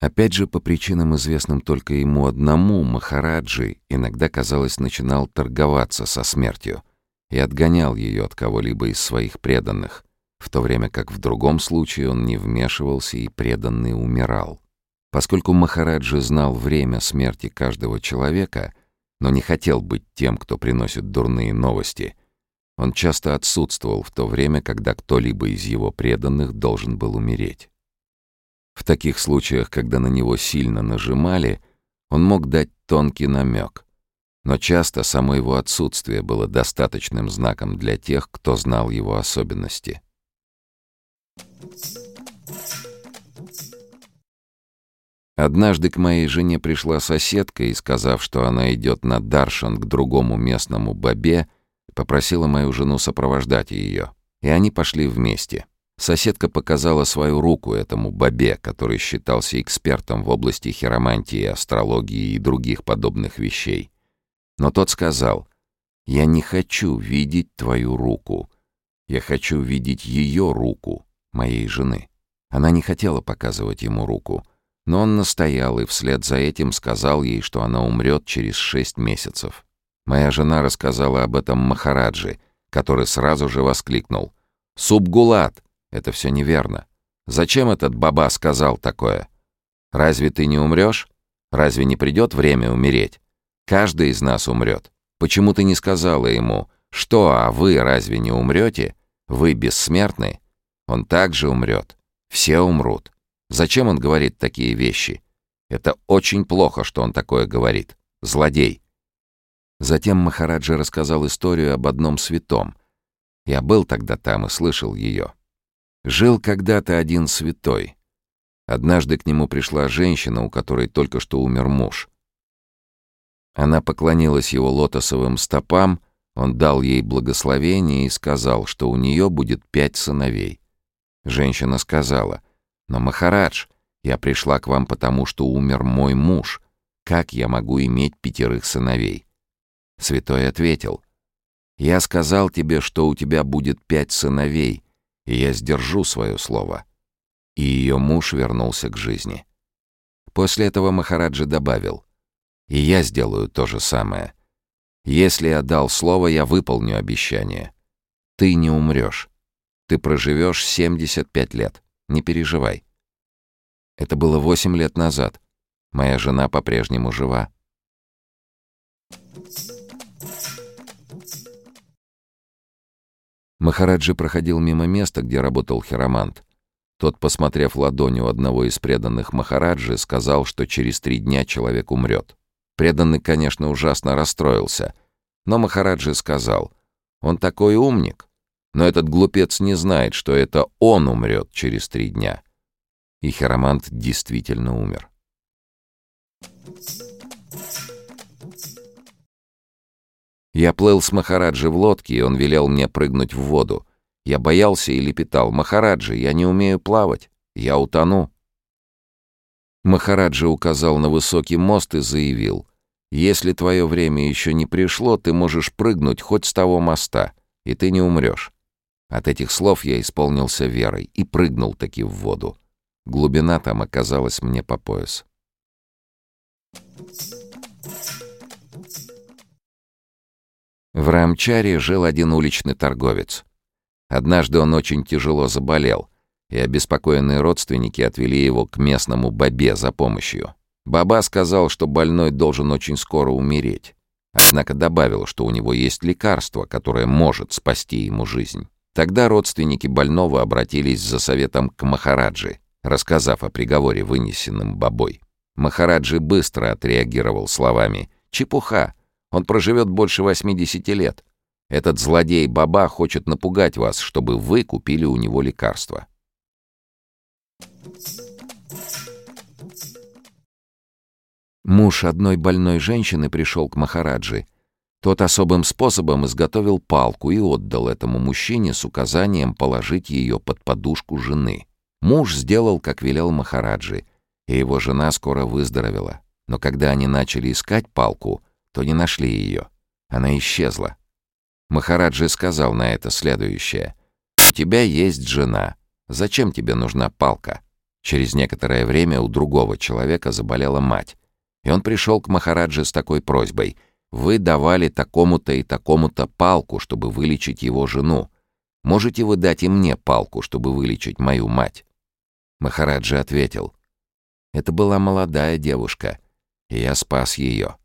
Опять же, по причинам, известным только ему одному, Махараджи иногда, казалось, начинал торговаться со смертью и отгонял ее от кого-либо из своих преданных, в то время как в другом случае он не вмешивался и преданный умирал. Поскольку Махараджи знал время смерти каждого человека, но не хотел быть тем, кто приносит дурные новости, он часто отсутствовал в то время, когда кто-либо из его преданных должен был умереть. В таких случаях, когда на него сильно нажимали, он мог дать тонкий намек. Но часто само его отсутствие было достаточным знаком для тех, кто знал его особенности. Однажды к моей жене пришла соседка и, сказав, что она идет на Даршан к другому местному бабе, попросила мою жену сопровождать ее. И они пошли вместе. Соседка показала свою руку этому бабе, который считался экспертом в области хиромантии, астрологии и других подобных вещей. Но тот сказал, «Я не хочу видеть твою руку. Я хочу видеть ее руку, моей жены». Она не хотела показывать ему руку, но он настоял и вслед за этим сказал ей, что она умрет через шесть месяцев. Моя жена рассказала об этом Махараджи, который сразу же воскликнул. «Субгулат! Это все неверно. Зачем этот баба сказал такое? Разве ты не умрешь? Разве не придет время умереть? Каждый из нас умрет. Почему ты не сказала ему, что, а вы разве не умрете? Вы бессмертны? Он также умрет. Все умрут. Зачем он говорит такие вещи? Это очень плохо, что он такое говорит. Злодей. Затем Махараджа рассказал историю об одном святом. Я был тогда там и слышал ее. Жил когда-то один святой. Однажды к нему пришла женщина, у которой только что умер муж. Она поклонилась его лотосовым стопам, он дал ей благословение и сказал, что у нее будет пять сыновей. Женщина сказала, «Но, Махарадж, я пришла к вам потому, что умер мой муж. Как я могу иметь пятерых сыновей?» Святой ответил, «Я сказал тебе, что у тебя будет пять сыновей, и я сдержу свое слово». И ее муж вернулся к жизни. После этого Махараджи добавил, «И я сделаю то же самое. Если я дал слово, я выполню обещание. Ты не умрешь. Ты проживешь 75 лет. Не переживай». Это было 8 лет назад. Моя жена по-прежнему жива. Махараджи проходил мимо места, где работал хиромант. Тот, посмотрев ладонью одного из преданных Махараджи, сказал, что через три дня человек умрет. Преданный, конечно, ужасно расстроился, но Махараджи сказал, «Он такой умник, но этот глупец не знает, что это он умрет через три дня». И хиромант действительно умер. Thank you. Я плыл с Махараджи в лодке, и он велел мне прыгнуть в воду. Я боялся и лепетал. «Махараджи, я не умею плавать. Я утону». Махараджи указал на высокий мост и заявил. «Если твое время еще не пришло, ты можешь прыгнуть хоть с того моста, и ты не умрешь». От этих слов я исполнился верой и прыгнул таки в воду. Глубина там оказалась мне по пояс. Thank you. В Рамчаре жил один уличный торговец. Однажды он очень тяжело заболел, и обеспокоенные родственники отвели его к местному бабе за помощью. Баба сказал, что больной должен очень скоро умереть. Однако добавил, что у него есть лекарство, которое может спасти ему жизнь. Тогда родственники больного обратились за советом к Махараджи, рассказав о приговоре, вынесенном бабой. Махараджи быстро отреагировал словами «Чепуха! Он проживет больше 80 лет. Этот злодей Баба хочет напугать вас, чтобы вы купили у него лекарства. Муж одной больной женщины пришел к Махараджи. Тот особым способом изготовил палку и отдал этому мужчине с указанием положить ее под подушку жены. Муж сделал, как велел Махараджи, и его жена скоро выздоровела. Но когда они начали искать палку, то не нашли ее. Она исчезла. Махараджи сказал на это следующее. «У тебя есть жена. Зачем тебе нужна палка? Через некоторое время у другого человека заболела мать. И он пришел к Махараджи с такой просьбой. «Вы давали такому-то и такому-то палку, чтобы вылечить его жену. Можете вы дать и мне палку, чтобы вылечить мою мать?» Махараджи ответил. «Это была молодая девушка, и я спас ее.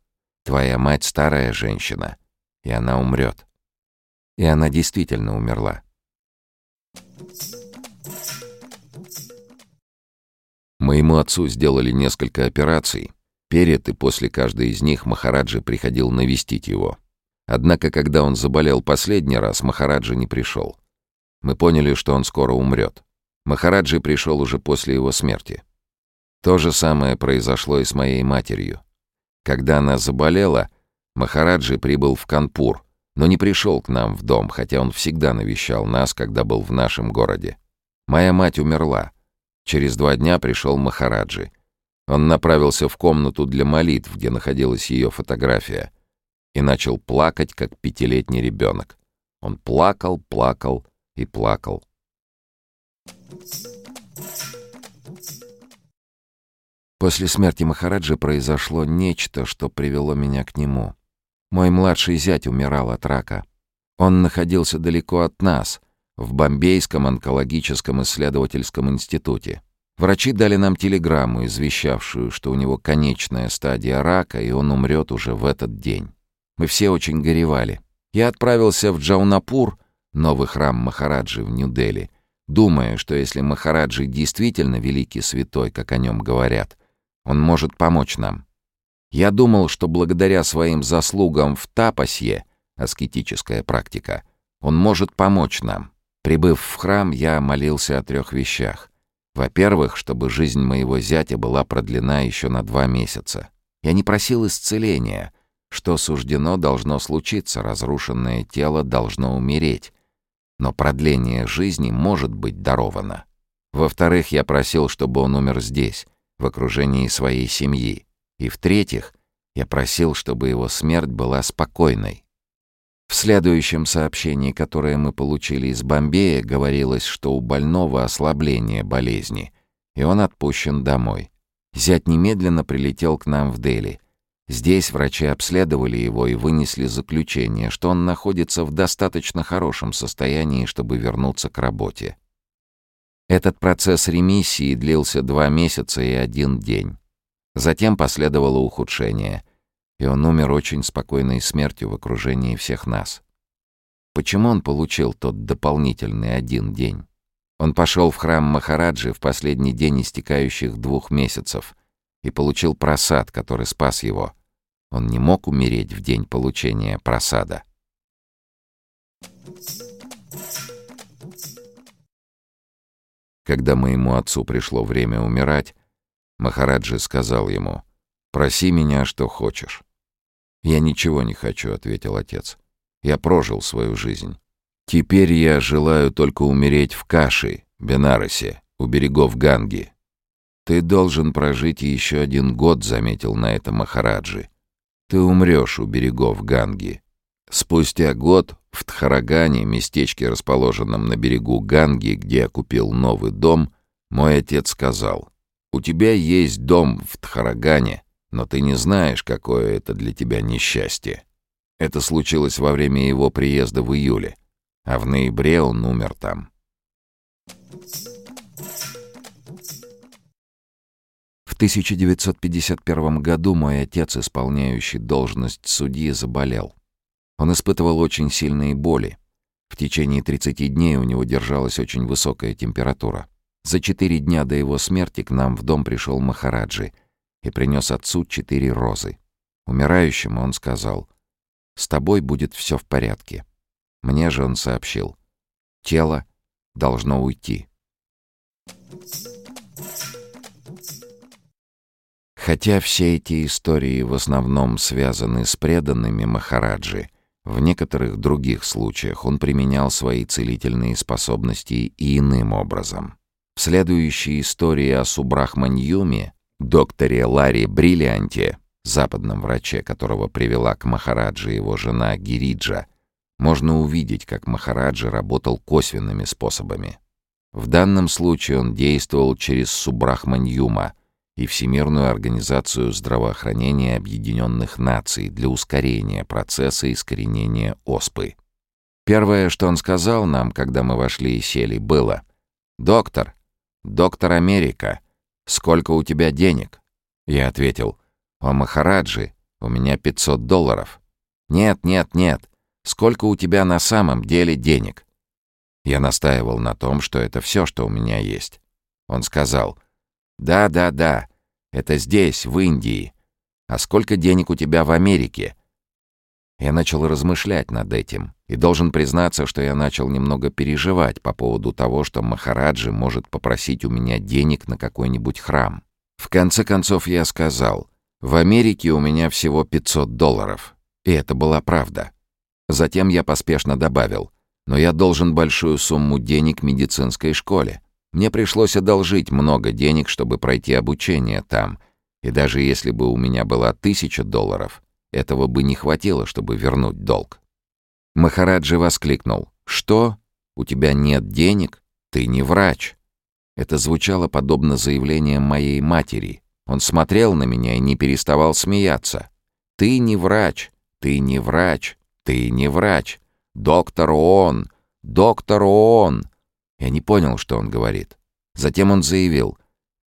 Твоя мать старая женщина, и она умрет». И она действительно умерла. Моему отцу сделали несколько операций. Перед и после каждой из них Махараджи приходил навестить его. Однако, когда он заболел последний раз, Махараджи не пришел. Мы поняли, что он скоро умрет. Махараджи пришел уже после его смерти. То же самое произошло и с моей матерью. Когда она заболела, Махараджи прибыл в Канпур, но не пришел к нам в дом, хотя он всегда навещал нас, когда был в нашем городе. Моя мать умерла. Через два дня пришел Махараджи. Он направился в комнату для молитв, где находилась ее фотография, и начал плакать, как пятилетний ребенок. Он плакал, плакал и плакал. После смерти Махараджи произошло нечто, что привело меня к нему. Мой младший зять умирал от рака. Он находился далеко от нас, в Бомбейском онкологическом исследовательском институте. Врачи дали нам телеграмму, извещавшую, что у него конечная стадия рака, и он умрет уже в этот день. Мы все очень горевали. Я отправился в Джаунапур, новый храм Махараджи в Нью-Дели, думая, что если Махараджи действительно великий святой, как о нем говорят, он может помочь нам. Я думал, что благодаря своим заслугам в тапасье, аскетическая практика, он может помочь нам. Прибыв в храм, я молился о трех вещах. Во-первых, чтобы жизнь моего зятя была продлена еще на два месяца. Я не просил исцеления. Что суждено, должно случиться, разрушенное тело должно умереть. Но продление жизни может быть даровано. Во-вторых, я просил, чтобы он умер здесь, в окружении своей семьи. И в-третьих, я просил, чтобы его смерть была спокойной. В следующем сообщении, которое мы получили из Бомбея, говорилось, что у больного ослабление болезни, и он отпущен домой. Зять немедленно прилетел к нам в Дели. Здесь врачи обследовали его и вынесли заключение, что он находится в достаточно хорошем состоянии, чтобы вернуться к работе. Этот процесс ремиссии длился два месяца и один день. Затем последовало ухудшение, и он умер очень спокойной смертью в окружении всех нас. Почему он получил тот дополнительный один день? Он пошел в храм Махараджи в последний день истекающих двух месяцев и получил просад, который спас его. Он не мог умереть в день получения просада. Когда моему отцу пришло время умирать, Махараджи сказал ему, «Проси меня, что хочешь». «Я ничего не хочу», — ответил отец. «Я прожил свою жизнь. Теперь я желаю только умереть в Каши, Бенаросе, у берегов Ганги». «Ты должен прожить еще один год», — заметил на это Махараджи. «Ты умрешь у берегов Ганги». Спустя год в Тхарагане, местечке, расположенном на берегу Ганги, где я купил новый дом, мой отец сказал, «У тебя есть дом в Тхарагане, но ты не знаешь, какое это для тебя несчастье». Это случилось во время его приезда в июле, а в ноябре он умер там. В 1951 году мой отец, исполняющий должность судьи, заболел. Он испытывал очень сильные боли. В течение 30 дней у него держалась очень высокая температура. За четыре дня до его смерти к нам в дом пришел Махараджи и принес отцу четыре розы. Умирающему он сказал, «С тобой будет все в порядке». Мне же он сообщил, «Тело должно уйти». Хотя все эти истории в основном связаны с преданными Махараджи — в некоторых других случаях он применял свои целительные способности и иным образом. В следующей истории о Субрахманьюме, докторе Ларри Бриллианте, западном враче, которого привела к Махараджи его жена Гириджа, можно увидеть, как Махараджи работал косвенными способами. В данном случае он действовал через Субрахманьюма и Всемирную организацию здравоохранения Объединенных Наций для ускорения процесса искоренения оспы. Первое, что он сказал нам, когда мы вошли и сели, было «Доктор, доктор Америка, сколько у тебя денег?» Я ответил «О, Махараджи, у меня 500 долларов». «Нет, нет, нет, сколько у тебя на самом деле денег?» Я настаивал на том, что это все, что у меня есть. Он сказал «Да, да, да, это здесь, в Индии. А сколько денег у тебя в Америке?» Я начал размышлять над этим и должен признаться, что я начал немного переживать по поводу того, что Махараджи может попросить у меня денег на какой-нибудь храм. В конце концов я сказал, в Америке у меня всего 500 долларов. И это была правда. Затем я поспешно добавил, но я должен большую сумму денег медицинской школе. Мне пришлось одолжить много денег, чтобы пройти обучение там. И даже если бы у меня была тысяча долларов, этого бы не хватило, чтобы вернуть долг. Махараджи воскликнул. «Что? У тебя нет денег? Ты не врач». Это звучало подобно заявлениям моей матери. Он смотрел на меня и не переставал смеяться. «Ты не врач, ты не врач, ты не врач. Доктор он, доктор он». Я не понял, что он говорит. Затем он заявил,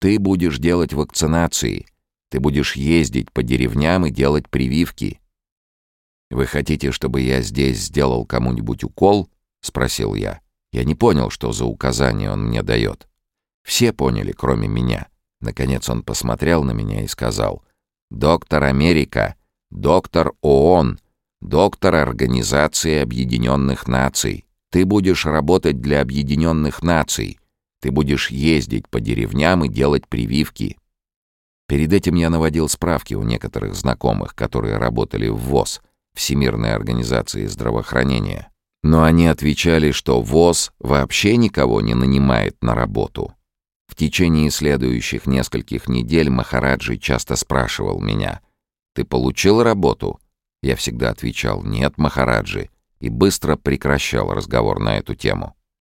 «Ты будешь делать вакцинации, ты будешь ездить по деревням и делать прививки. «Вы хотите, чтобы я здесь сделал кому-нибудь укол?» — спросил я. Я не понял, что за указание он мне дает. Все поняли, кроме меня. Наконец он посмотрел на меня и сказал. «Доктор Америка, доктор ООН, доктор Организации Объединенных Наций. Ты будешь работать для Объединенных Наций. Ты будешь ездить по деревням и делать прививки. Перед этим я наводил справки у некоторых знакомых, которые работали в ВОЗ, Всемирной организации здравоохранения. Но они отвечали, что ВОЗ вообще никого не нанимает на работу. В течение следующих нескольких недель Махараджи часто спрашивал меня, «Ты получил работу?» Я всегда отвечал, «Нет, Махараджи», и быстро прекращал разговор на эту тему.